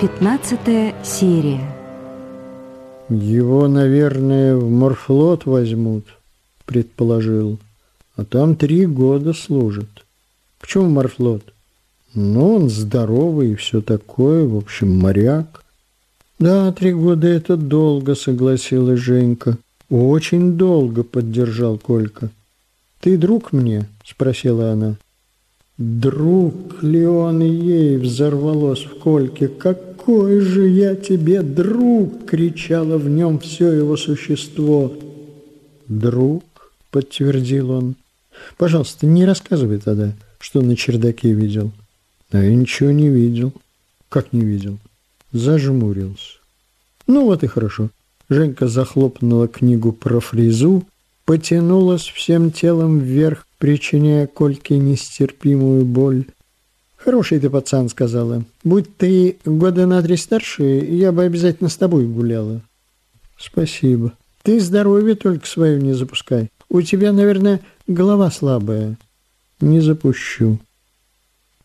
Пятнадцатая серия. Его, наверное, в морфлот возьмут, предположил. А там три года служит. Почему морфлот? Ну, он здоровый и все такое, в общем, моряк. Да, три года это долго, согласилась Женька. Очень долго, поддержал Колька. Ты друг мне? Спросила она. Друг ли он ей взорвалось в Кольке? Какой же я тебе друг! Кричало в нем все его существо. Друг, подтвердил он. Пожалуйста, не рассказывай тогда, что на чердаке видел. А я ничего не видел. Как не видел? Зажмурился. Ну вот и хорошо. Женька захлопнула книгу про фрезу, потянулась всем телом вверх, причиняя Кольке нестерпимую боль. «Хороший ты пацан», — сказала. «Будь ты года на три старше, я бы обязательно с тобой гуляла». «Спасибо. Ты здоровье только свое не запускай. У тебя, наверное, голова слабая». «Не запущу».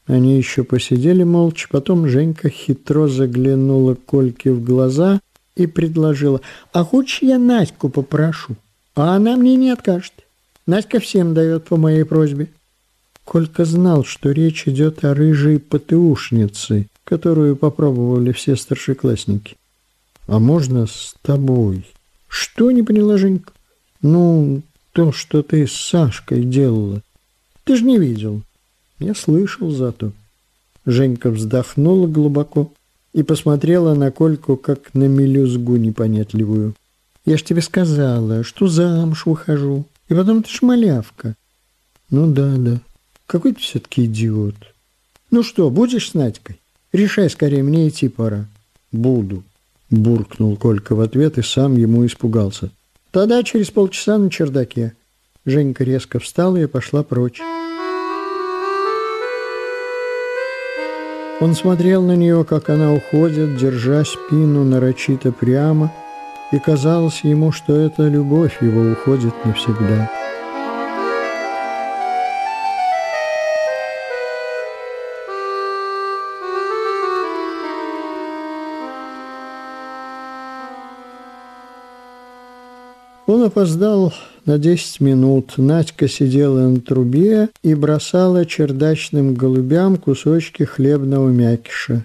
Они еще посидели молча, потом Женька хитро заглянула Кольке в глаза и предложила, «А хочешь я Надьку попрошу? А она мне не откажет. Надька всем дает по моей просьбе». Колька знал, что речь идет о рыжей ПТУшнице, которую попробовали все старшеклассники. «А можно с тобой?» «Что?» — не поняла Женька. «Ну, то, что ты с Сашкой делала. Ты же не видел». Я слышал зато. Женька вздохнула глубоко и посмотрела на Кольку, как на мелюзгу непонятливую. Я ж тебе сказала, что замуж выхожу, и потом ты ж малявка. Ну да, да. Какой ты все-таки идиот. Ну что, будешь с Надькой? Решай скорее, мне идти пора. Буду, буркнул Колька в ответ и сам ему испугался. Тогда через полчаса на чердаке. Женька резко встала и пошла прочь. Он смотрел на нее, как она уходит, держа спину нарочито прямо, и казалось ему, что эта любовь его уходит навсегда. Он опоздал на десять минут. Надька сидела на трубе и бросала чердачным голубям кусочки хлебного мякиша.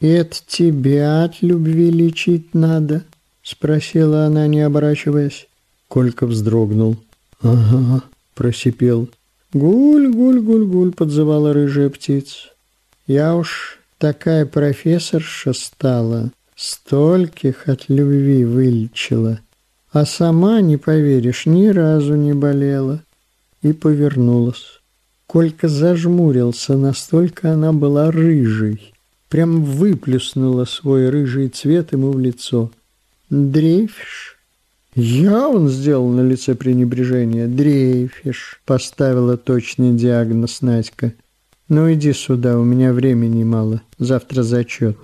«Это тебя от любви лечить надо?» — спросила она, не оборачиваясь. Колька вздрогнул. «Ага», — просипел. «Гуль, гуль, гуль, гуль», — подзывала рыжая птица. «Я уж такая профессорша стала, стольких от любви вылечила» а сама, не поверишь, ни разу не болела. И повернулась. Колька зажмурился, настолько она была рыжей. Прям выплюснула свой рыжий цвет ему в лицо. «Дрейфишь?» «Я?» — он сделал на лице пренебрежение. «Дрейфишь», — поставила точный диагноз Надька. «Ну иди сюда, у меня времени мало. Завтра зачет».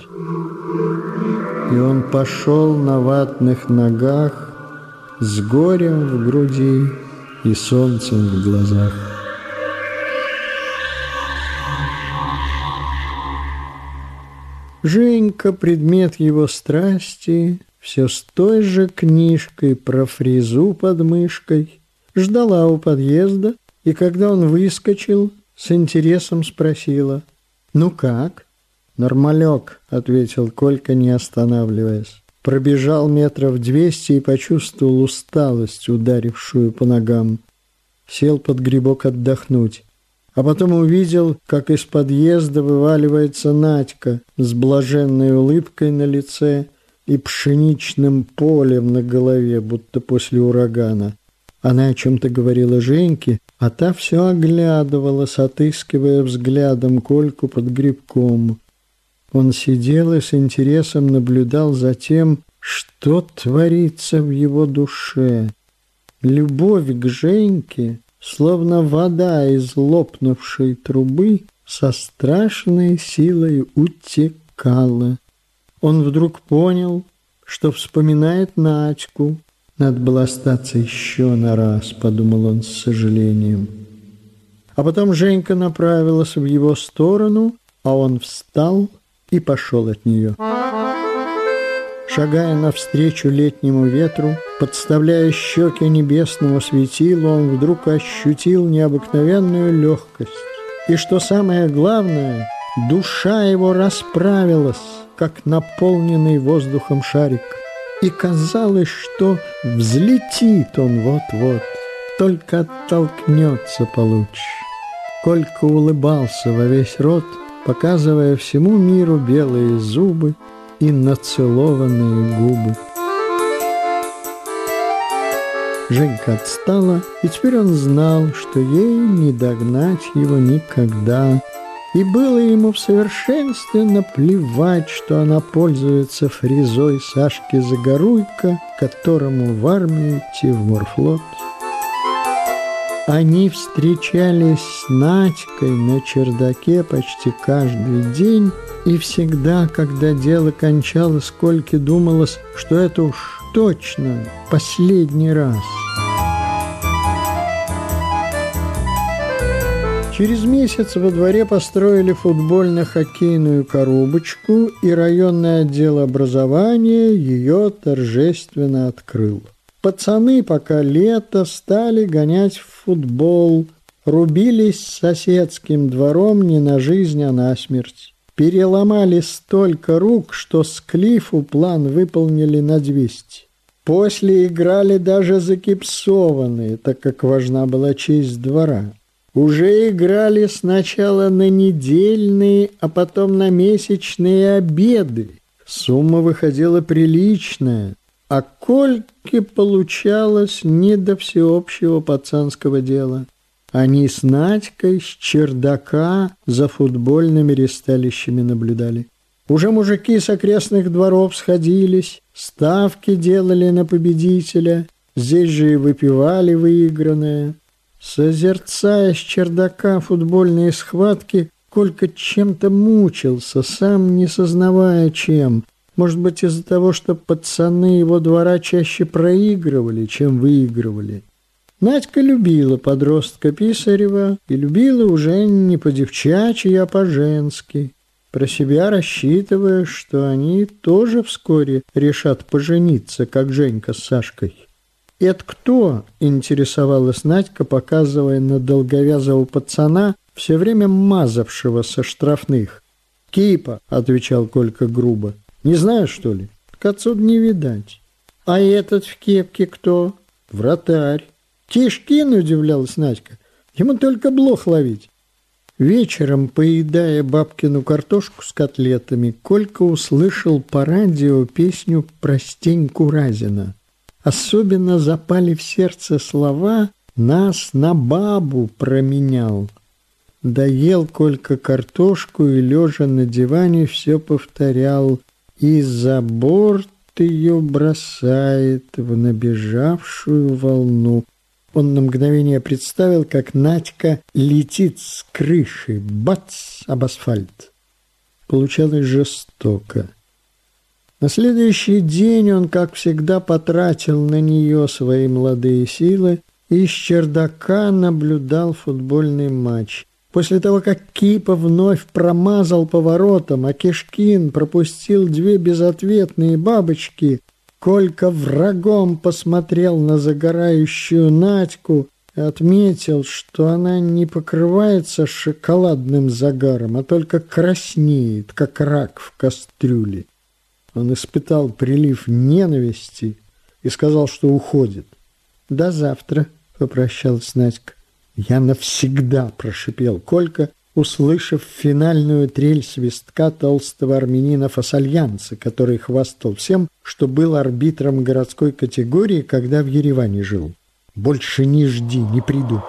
И он пошел на ватных ногах, с горем в груди и солнцем в глазах. Женька, предмет его страсти, все с той же книжкой про фрезу под мышкой, ждала у подъезда, и когда он выскочил, с интересом спросила, «Ну как?» «Нормалек», — ответил Колька, не останавливаясь. Пробежал метров двести и почувствовал усталость, ударившую по ногам. Сел под грибок отдохнуть. А потом увидел, как из подъезда вываливается Надька с блаженной улыбкой на лице и пшеничным полем на голове, будто после урагана. Она о чем-то говорила Женьке, а та все оглядывалась, отыскивая взглядом Кольку под грибком. Он сидел и с интересом наблюдал за тем, что творится в его душе. Любовь к Женьке, словно вода из лопнувшей трубы, со страшной силой утекала. Он вдруг понял, что вспоминает Надьку. Надо было остаться еще на раз, подумал он с сожалением. А потом Женька направилась в его сторону, а он встал и пошел от нее. Шагая навстречу летнему ветру, подставляя щеки небесному светилу, он вдруг ощутил необыкновенную легкость. И что самое главное, душа его расправилась, как наполненный воздухом шарик. И казалось, что взлетит он вот-вот, только оттолкнется получше. Колька улыбался во весь рот, показывая всему миру белые зубы и нацелованные губы. Женька отстала, и теперь он знал, что ей не догнать его никогда. И было ему в совершенстве наплевать, что она пользуется фрезой Сашки Загоруйка, которому в армию идти в морфлот. Они встречались с Надькой на чердаке почти каждый день, и всегда, когда дело кончалось, Кольке думалось, что это уж точно последний раз. Через месяц во дворе построили футбольно-хоккейную коробочку, и районный отдел образования ее торжественно открыл. Пацаны, пока лето, стали гонять в футбол, рубились с соседским двором не на жизнь, а на смерть. Переломали столько рук, что с Клифу план выполнили на 200. После играли даже закипсованные, так как важна была честь двора. Уже играли сначала на недельные, а потом на месячные обеды. Сумма выходила приличная, а Кольке получалось не до всеобщего пацанского дела. Они с Надькой с чердака за футбольными ресталищами наблюдали. Уже мужики с окрестных дворов сходились, ставки делали на победителя, здесь же и выпивали выигранное. Созерцая с чердака футбольные схватки, Колька чем-то мучился, сам не сознавая чем. Может быть, из-за того, что пацаны его двора чаще проигрывали, чем выигрывали. Надька любила подростка Писарева и любила уже не по-девчачьи, а по-женски, про себя рассчитывая, что они тоже вскоре решат пожениться, как Женька с Сашкой. «Это кто?» – интересовалась Надька, показывая на долговязого пацана, все время мазавшего со штрафных. «Кипа», – отвечал Колька грубо. Не знаю, что ли? К отцу не видать. А этот в кепке кто? Вратарь. Тишкин, удивлялась Надька. Ему только блох ловить. Вечером, поедая бабкину картошку с котлетами, Колька услышал по радио песню про Стеньку Разина. Особенно запали в сердце слова «Нас на бабу променял». Доел Колька картошку и, лежа на диване, все повторял и за борт ее бросает в набежавшую волну. Он на мгновение представил, как Надька летит с крыши, бац, об асфальт. Получалось жестоко. На следующий день он, как всегда, потратил на нее свои молодые силы и с чердака наблюдал футбольный матч. После того, как Кипа вновь промазал поворотом, а Кишкин пропустил две безответные бабочки, Колька врагом посмотрел на загорающую Надьку и отметил, что она не покрывается шоколадным загаром, а только краснеет, как рак в кастрюле. Он испытал прилив ненависти и сказал, что уходит. «До завтра», — попрощалась Надька. «Я навсегда!» – прошипел Колька, услышав финальную трель свистка толстого армянина Фасальянца, который хвастал всем, что был арбитром городской категории, когда в Ереване жил. «Больше не жди, не приду!»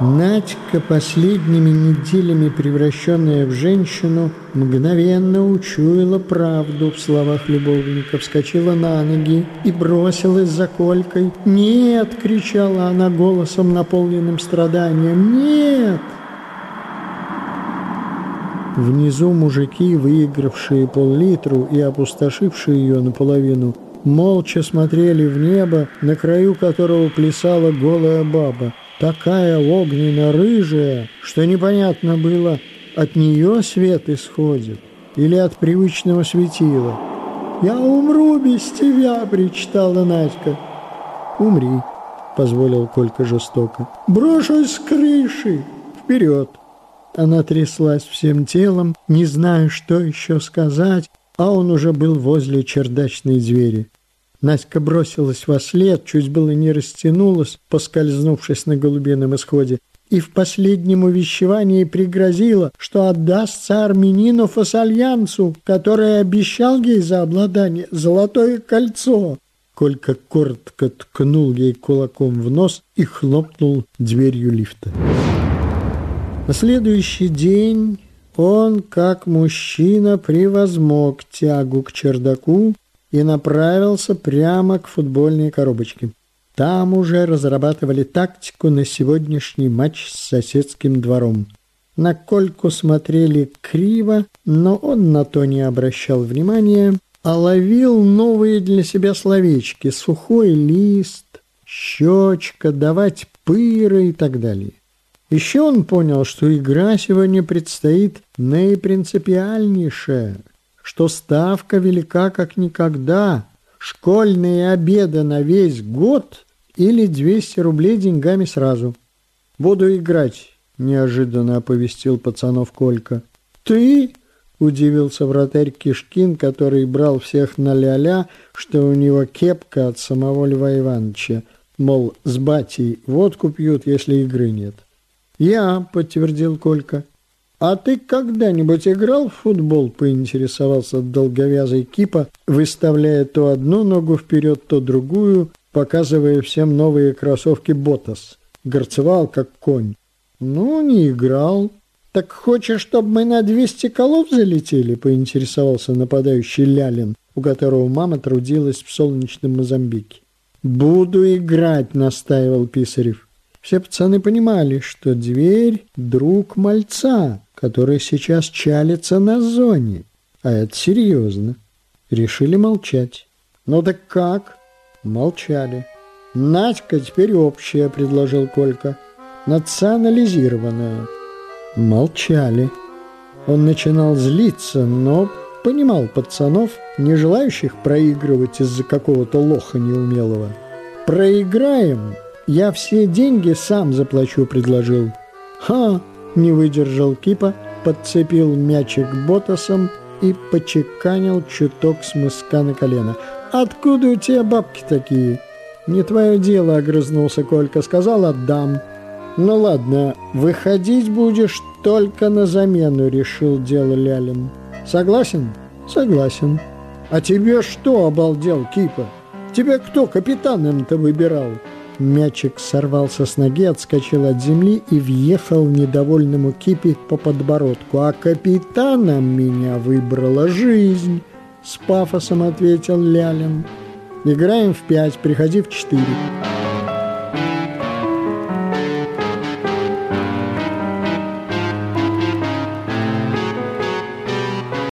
Надька, последними неделями превращенная в женщину, мгновенно учуяла правду в словах любовника, вскочила на ноги и бросилась за Колькой. «Нет!» — кричала она голосом, наполненным страданием. «Нет!» Внизу мужики, выигравшие пол-литру и опустошившие ее наполовину, молча смотрели в небо, на краю которого плясала голая баба такая огненно-рыжая, что непонятно было, от нее свет исходит или от привычного светила. «Я умру без тебя!» – причитала Надька. «Умри!» – позволил Колька жестоко. «Брошусь с крыши! Вперед!» Она тряслась всем телом, не зная, что еще сказать, а он уже был возле чердачной двери. Настя бросилась во след, чуть было не растянулась, поскользнувшись на голубином исходе, и в последнем увещевании пригрозила, что отдастся армянину Фасальянцу, который обещал ей за обладание золотое кольцо. Колька коротко ткнул ей кулаком в нос и хлопнул дверью лифта. На следующий день он, как мужчина, превозмог тягу к чердаку и направился прямо к футбольной коробочке. Там уже разрабатывали тактику на сегодняшний матч с соседским двором. На Кольку смотрели криво, но он на то не обращал внимания, а ловил новые для себя словечки «сухой лист», «щечка», «давать пыры» и так далее. Еще он понял, что игра сегодня предстоит наипринципиальнейшая, что ставка велика как никогда. Школьные обеды на весь год или 200 рублей деньгами сразу. «Буду играть», – неожиданно оповестил пацанов Колька. «Ты?» – удивился вратарь Кишкин, который брал всех на ля-ля, что у него кепка от самого Льва Ивановича. Мол, с батей водку пьют, если игры нет. «Я», – подтвердил Колька. «А ты когда-нибудь играл в футбол?» – поинтересовался долговязый Кипа, выставляя то одну ногу вперед, то другую, показывая всем новые кроссовки «Ботас». Горцевал, как конь. «Ну, не играл». «Так хочешь, чтобы мы на 200 колов залетели?» – поинтересовался нападающий Лялин, у которого мама трудилась в солнечном Мозамбике. «Буду играть», – настаивал Писарев. Все пацаны понимали, что дверь – друг мальца, который сейчас чалится на зоне. А это серьезно. Решили молчать. «Ну так как?» Молчали. «Надька теперь общая», – предложил Колька. «Национализированная». Молчали. Он начинал злиться, но понимал пацанов, не желающих проигрывать из-за какого-то лоха неумелого. «Проиграем!» «Я все деньги сам заплачу», — предложил. «Ха!» — не выдержал Кипа, подцепил мячик ботасом и почеканил чуток с мыска на колено. «Откуда у тебя бабки такие?» «Не твое дело», — огрызнулся Колька. «Сказал, отдам». «Ну ладно, выходить будешь только на замену», — решил дело Лялин. «Согласен?» «Согласен». «А тебе что, обалдел, Кипа? Тебя кто капитаном-то выбирал?» Мячик сорвался с ноги, отскочил от земли и въехал недовольному Кипи по подбородку. «А капитаном меня выбрала жизнь!» С пафосом ответил Лялин. «Играем в пять, приходи в четыре».